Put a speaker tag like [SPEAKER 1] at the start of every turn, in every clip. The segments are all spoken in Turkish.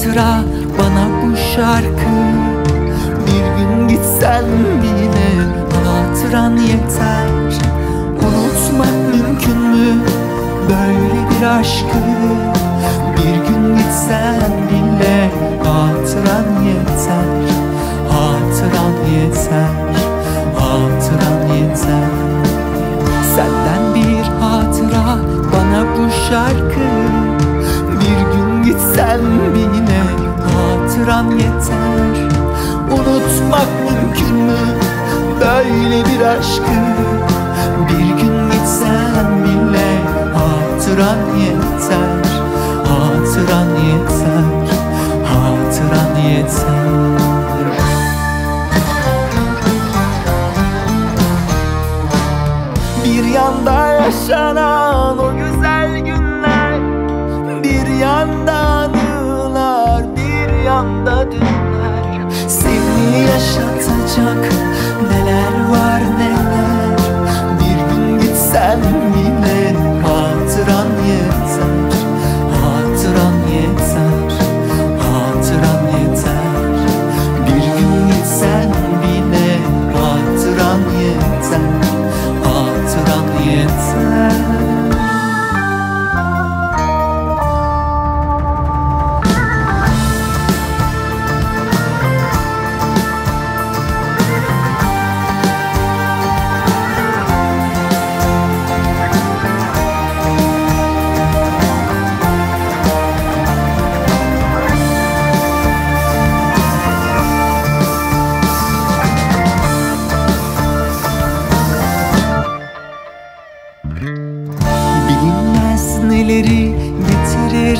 [SPEAKER 1] hatıra bana bu şarkı. Bir gün gitsen bile hatıran yeter. Unutmak mümkün mü böyle bir aşkı? Bir gün gitsen bile hatıran yeter. Hatıran yeter Hatıran yeter. Senden bir hatıra bana bu şarkı gitsen bile hatıran yeter. Unutmak mümkün mü? Böyle bir aşkı Bir gün gitsen bile hatıran yeter. Hatıran yeter. Hatıran yeter. Bir yanda yaşanan o güzel günler Bir yanda Bir yanda dünler Seni yaşatacak neler var neler. Bir gün gitsen yine hatıran yeter. Hatıran yeter Hatıran yeter. Bir gün gitsen bile hatıran yeter. Hatıran yeter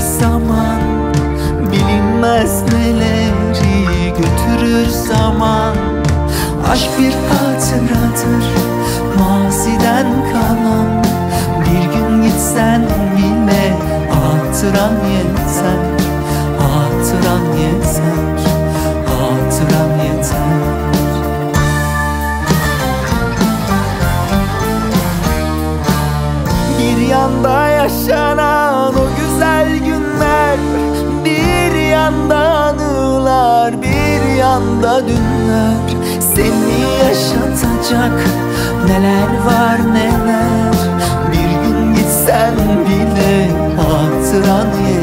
[SPEAKER 1] zaman Bilinmez neleri götürür zaman. Aşk bir hatıradır maziden kalan. Bir gün gitsen bile hatıran yeter Hatıran yeter. Bir yanda yaşanan Rüzgar bir yanda dünler Seni yaşatacak neler var neler. Bir gün gitsen bile hatıran yer.